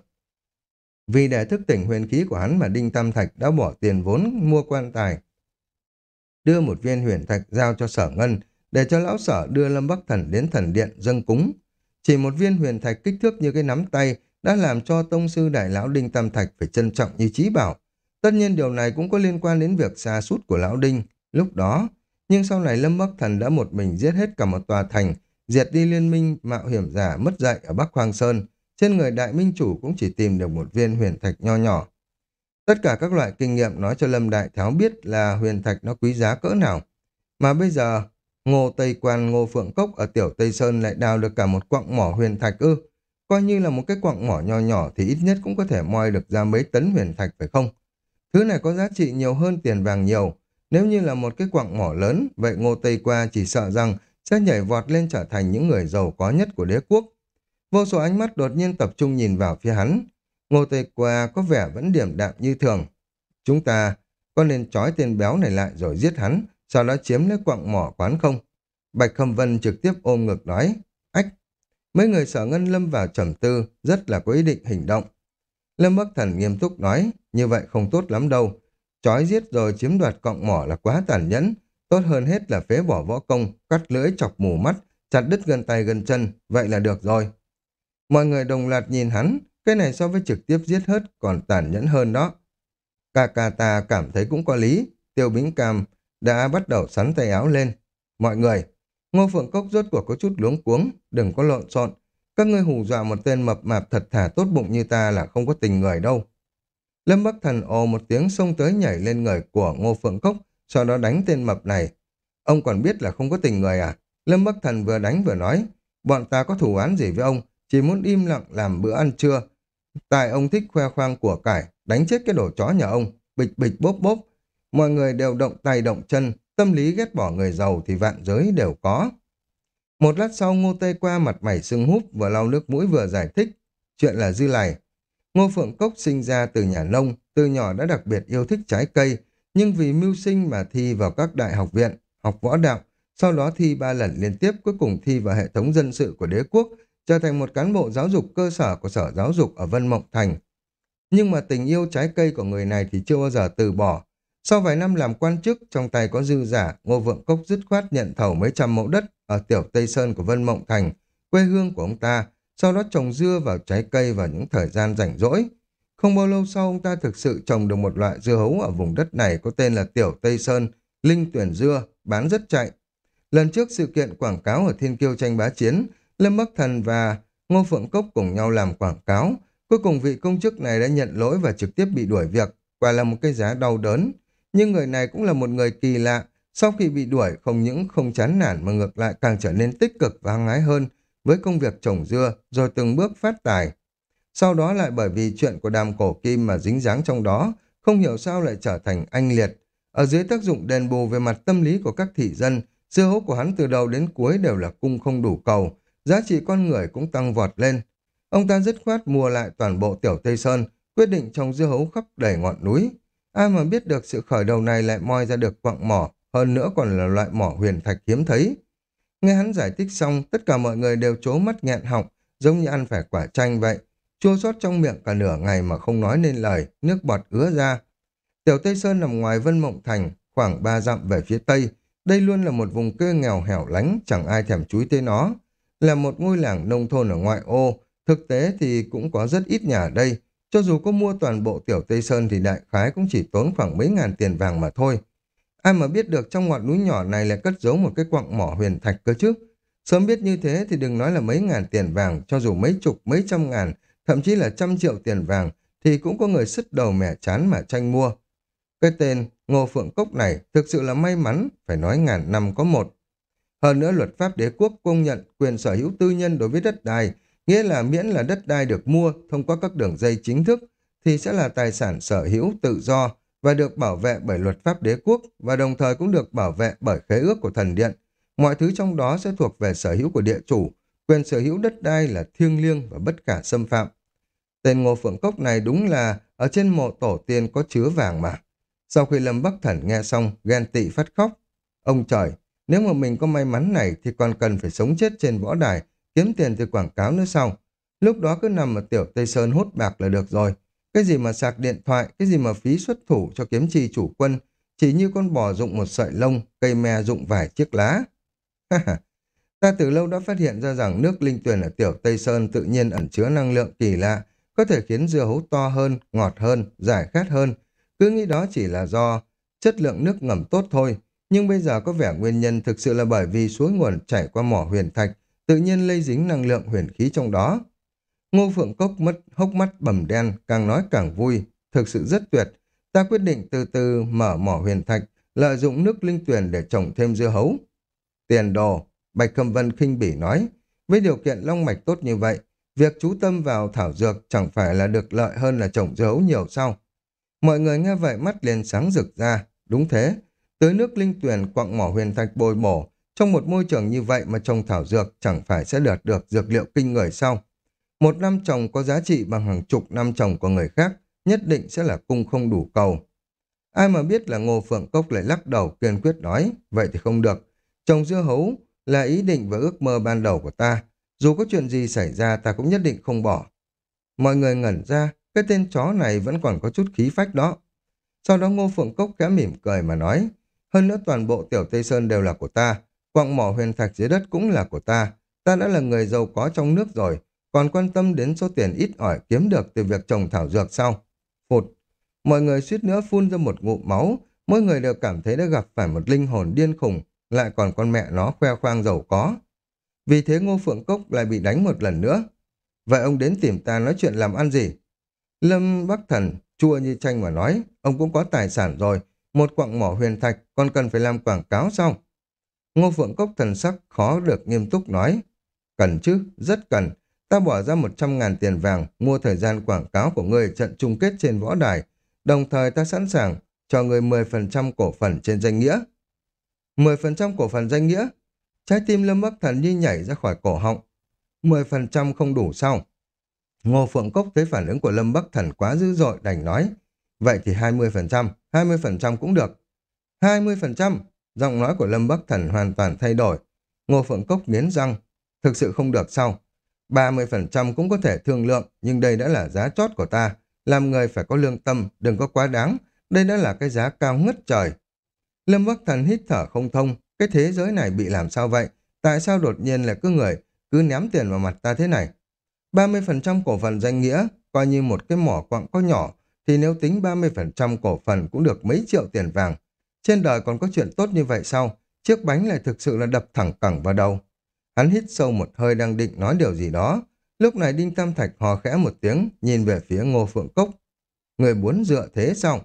Vì để thức tỉnh huyền khí của hắn mà Đinh Tam Thạch đã bỏ tiền vốn mua quan tài. Đưa một viên huyền thạch giao cho sở ngân, để cho lão sở đưa Lâm Bắc Thần đến thần điện dâng cúng. Chỉ một viên huyền thạch kích thước như cái nắm tay đã làm cho tông sư đại lão Đinh Tam Thạch phải trân trọng như trí bảo. Tất nhiên điều này cũng có liên quan đến việc xa sút của lão Đinh lúc đó. Nhưng sau này Lâm Bắc Thần đã một mình giết hết cả một tòa thành, diệt đi liên minh mạo hiểm giả mất dạy ở Bắc Hoàng Sơn. Trên người đại minh chủ cũng chỉ tìm được một viên huyền thạch nho nhỏ. Tất cả các loại kinh nghiệm nói cho Lâm Đại Tháo biết là huyền thạch nó quý giá cỡ nào. Mà bây giờ, Ngô Tây Quan Ngô Phượng Cốc ở Tiểu Tây Sơn lại đào được cả một quặng mỏ huyền thạch ư. Coi như là một cái quặng mỏ nho nhỏ thì ít nhất cũng có thể moi được ra mấy tấn huyền thạch phải không? Thứ này có giá trị nhiều hơn tiền vàng nhiều. Nếu như là một cái quặng mỏ lớn, vậy Ngô Tây Qua chỉ sợ rằng sẽ nhảy vọt lên trở thành những người giàu có nhất của đế quốc. Vô số ánh mắt đột nhiên tập trung nhìn vào phía hắn. Ngô Tây Qua có vẻ vẫn điểm đạm như thường. Chúng ta có nên trói tên béo này lại rồi giết hắn, sau đó chiếm lấy quặng mỏ quán không? Bạch Khâm Vân trực tiếp ôm ngực nói, ách. Mấy người sở ngân lâm vào trầm tư, rất là có ý định hành động. Lâm Bắc Thần nghiêm túc nói, như vậy không tốt lắm đâu. Chói giết rồi chiếm đoạt cọng mỏ là quá tàn nhẫn, tốt hơn hết là phế bỏ võ công, cắt lưỡi chọc mù mắt, chặt đứt gần tay gần chân, vậy là được rồi. Mọi người đồng loạt nhìn hắn, cái này so với trực tiếp giết hết còn tàn nhẫn hơn đó. cà cà ta cảm thấy cũng có lý, tiêu bính cam đã bắt đầu sắn tay áo lên. Mọi người, ngô phượng cốc rốt cuộc có chút luống cuống, đừng có lộn xộn. Các ngươi hù dọa một tên mập mạp thật thà tốt bụng như ta là không có tình người đâu. Lâm Bắc Thần ồ một tiếng xông tới nhảy lên người của Ngô Phượng Cốc, sau đó đánh tên mập này. Ông còn biết là không có tình người à? Lâm Bắc Thần vừa đánh vừa nói, bọn ta có thủ án gì với ông, chỉ muốn im lặng làm bữa ăn trưa. Tại ông thích khoe khoang của cải, đánh chết cái đồ chó nhà ông, bịch bịch bốp bốp. Mọi người đều động tay động chân, tâm lý ghét bỏ người giàu thì vạn giới đều có. Một lát sau ngô tây qua mặt mày sưng húp vừa lau nước mũi vừa giải thích. Chuyện là dư này. Ngô Phượng Cốc sinh ra từ nhà nông, từ nhỏ đã đặc biệt yêu thích trái cây, nhưng vì mưu sinh mà thi vào các đại học viện, học võ đạo, sau đó thi ba lần liên tiếp cuối cùng thi vào hệ thống dân sự của đế quốc, trở thành một cán bộ giáo dục cơ sở của sở giáo dục ở Vân Mộng Thành. Nhưng mà tình yêu trái cây của người này thì chưa bao giờ từ bỏ. Sau vài năm làm quan chức, trong tay có dư giả, Ngô Vượng Cốc dứt khoát nhận thầu mấy trăm mẫu đất ở tiểu Tây Sơn của Vân Mộng Thành, quê hương của ông ta, sau đó trồng dưa vào trái cây vào những thời gian rảnh rỗi. Không bao lâu sau ông ta thực sự trồng được một loại dưa hấu ở vùng đất này có tên là Tiểu Tây Sơn, Linh Tuyển Dưa, bán rất chạy. Lần trước sự kiện quảng cáo ở Thiên Kiêu tranh bá chiến, Lâm Bắc Thần và Ngô Phượng Cốc cùng nhau làm quảng cáo. Cuối cùng vị công chức này đã nhận lỗi và trực tiếp bị đuổi việc, quả là một cái giá đau đớn. Nhưng người này cũng là một người kỳ lạ, sau khi bị đuổi không những không chán nản mà ngược lại càng trở nên tích cực và hăng hái hơn với công việc trồng dưa rồi từng bước phát tài. Sau đó lại bởi vì chuyện của đàm cổ kim mà dính dáng trong đó, không hiểu sao lại trở thành anh liệt. Ở dưới tác dụng đền bù về mặt tâm lý của các thị dân, dưa hấu của hắn từ đầu đến cuối đều là cung không đủ cầu, giá trị con người cũng tăng vọt lên. Ông ta dứt khoát mua lại toàn bộ tiểu Tây Sơn, quyết định trồng dưa hấu khắp đầy ngọn núi. Ai mà biết được sự khởi đầu này lại moi ra được quặng mỏ, hơn nữa còn là loại mỏ huyền thạch hiếm thấy. Nghe hắn giải thích xong, tất cả mọi người đều trố mắt nghẹn họng, giống như ăn phải quả chanh vậy. Chua xót trong miệng cả nửa ngày mà không nói nên lời, nước bọt ứa ra. Tiểu Tây Sơn nằm ngoài Vân Mộng Thành, khoảng ba dặm về phía Tây. Đây luôn là một vùng quê nghèo hẻo lánh, chẳng ai thèm chúi tới nó. Là một ngôi làng nông thôn ở ngoại ô, thực tế thì cũng có rất ít nhà ở đây. Cho dù có mua toàn bộ Tiểu Tây Sơn thì đại khái cũng chỉ tốn khoảng mấy ngàn tiền vàng mà thôi. Ai mà biết được trong ngọn núi nhỏ này lại cất giấu một cái quặng mỏ huyền thạch cơ chứ. Sớm biết như thế thì đừng nói là mấy ngàn tiền vàng, cho dù mấy chục, mấy trăm ngàn, thậm chí là trăm triệu tiền vàng, thì cũng có người sứt đầu mẻ chán mà tranh mua. Cái tên Ngô Phượng Cốc này thực sự là may mắn, phải nói ngàn năm có một. Hơn nữa luật pháp đế quốc công nhận quyền sở hữu tư nhân đối với đất đai, nghĩa là miễn là đất đai được mua thông qua các đường dây chính thức, thì sẽ là tài sản sở hữu tự do, và được bảo vệ bởi luật pháp đế quốc và đồng thời cũng được bảo vệ bởi khế ước của thần điện. Mọi thứ trong đó sẽ thuộc về sở hữu của địa chủ, quyền sở hữu đất đai là thiêng liêng và bất cả xâm phạm. Tên Ngô Phượng Cốc này đúng là ở trên mộ tổ tiên có chứa vàng mà. Sau khi Lâm Bắc Thần nghe xong, ghen tị phát khóc. Ông trời, nếu mà mình có may mắn này thì còn cần phải sống chết trên võ đài, kiếm tiền từ quảng cáo nữa sau. Lúc đó cứ nằm ở tiểu Tây Sơn hút bạc là được rồi. Cái gì mà sạc điện thoại, cái gì mà phí xuất thủ cho kiếm chi chủ quân, chỉ như con bò dụng một sợi lông, cây me dụng vài chiếc lá. Ta từ lâu đã phát hiện ra rằng nước linh tuyền ở tiểu Tây Sơn tự nhiên ẩn chứa năng lượng kỳ lạ, có thể khiến dưa hấu to hơn, ngọt hơn, giải khát hơn. Cứ nghĩ đó chỉ là do chất lượng nước ngầm tốt thôi, nhưng bây giờ có vẻ nguyên nhân thực sự là bởi vì suối nguồn chảy qua mỏ huyền thạch, tự nhiên lây dính năng lượng huyền khí trong đó. Ngô Phượng Cốc mất hốc mắt bầm đen, càng nói càng vui, thực sự rất tuyệt. Ta quyết định từ từ mở mỏ huyền thạch, lợi dụng nước linh tuyền để trồng thêm dưa hấu. Tiền đồ, Bạch Cầm Vân khinh bỉ nói, với điều kiện long mạch tốt như vậy, việc chú tâm vào thảo dược chẳng phải là được lợi hơn là trồng dưa hấu nhiều sao. Mọi người nghe vậy mắt liền sáng rực ra, đúng thế, tới nước linh tuyền quặng mỏ huyền thạch bồi bổ, trong một môi trường như vậy mà trồng thảo dược chẳng phải sẽ đạt được dược liệu kinh người sao. Một năm trồng có giá trị bằng hàng chục năm trồng của người khác, nhất định sẽ là cung không đủ cầu. Ai mà biết là Ngô Phượng Cốc lại lắc đầu kiên quyết nói, vậy thì không được. Trồng dưa hấu là ý định và ước mơ ban đầu của ta. Dù có chuyện gì xảy ra ta cũng nhất định không bỏ. Mọi người ngẩn ra, cái tên chó này vẫn còn có chút khí phách đó. Sau đó Ngô Phượng Cốc khẽ mỉm cười mà nói, hơn nữa toàn bộ tiểu Tây Sơn đều là của ta, quặng mỏ huyền thạch dưới đất cũng là của ta. Ta đã là người giàu có trong nước rồi, còn quan tâm đến số tiền ít ỏi kiếm được từ việc trồng thảo dược sau. Phụt, mọi người suýt nữa phun ra một ngụm máu, mỗi người đều cảm thấy đã gặp phải một linh hồn điên khùng, lại còn con mẹ nó khoe khoang giàu có. Vì thế Ngô Phượng Cốc lại bị đánh một lần nữa. Vậy ông đến tìm ta nói chuyện làm ăn gì? Lâm Bắc Thần chua như chanh mà nói, ông cũng có tài sản rồi, một quặng mỏ huyền thạch còn cần phải làm quảng cáo sao? Ngô Phượng Cốc thần sắc khó được nghiêm túc nói, cần chứ, rất cần, ta bỏ ra một trăm ngàn tiền vàng mua thời gian quảng cáo của ngươi trận chung kết trên võ đài, đồng thời ta sẵn sàng cho ngươi 10% cổ phần trên danh nghĩa. 10% cổ phần danh nghĩa? Trái tim Lâm Bắc Thần như nhảy ra khỏi cổ họng. 10% không đủ sao? Ngô Phượng Cốc thấy phản ứng của Lâm Bắc Thần quá dữ dội đành nói. Vậy thì 20%, 20% cũng được. 20%, giọng nói của Lâm Bắc Thần hoàn toàn thay đổi. Ngô Phượng Cốc nghiến răng. Thực sự không được sao? 30% cũng có thể thương lượng, nhưng đây đã là giá chót của ta. Làm người phải có lương tâm, đừng có quá đáng. Đây đã là cái giá cao ngất trời. Lâm Bắc Thần hít thở không thông. Cái thế giới này bị làm sao vậy? Tại sao đột nhiên là cứ người cứ ném tiền vào mặt ta thế này? 30% cổ phần danh nghĩa, coi như một cái mỏ quặng có nhỏ, thì nếu tính 30% cổ phần cũng được mấy triệu tiền vàng. Trên đời còn có chuyện tốt như vậy sao? Chiếc bánh lại thực sự là đập thẳng cẳng vào đầu. Hắn hít sâu một hơi đang định nói điều gì đó. Lúc này Đinh Tam Thạch hò khẽ một tiếng, nhìn về phía Ngô Phượng Cốc. Người muốn dựa thế sao?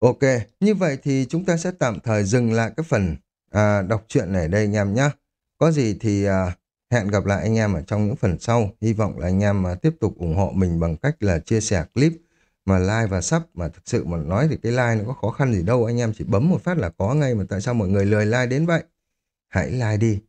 Ok, như vậy thì chúng ta sẽ tạm thời dừng lại cái phần à, đọc truyện này đây anh em nhé. Có gì thì à, hẹn gặp lại anh em ở trong những phần sau. Hy vọng là anh em à, tiếp tục ủng hộ mình bằng cách là chia sẻ clip mà like và sub mà thực sự mà nói thì cái like nó có khó khăn gì đâu. Anh em chỉ bấm một phát là có ngay mà tại sao mọi người lười like đến vậy? Hãy like đi.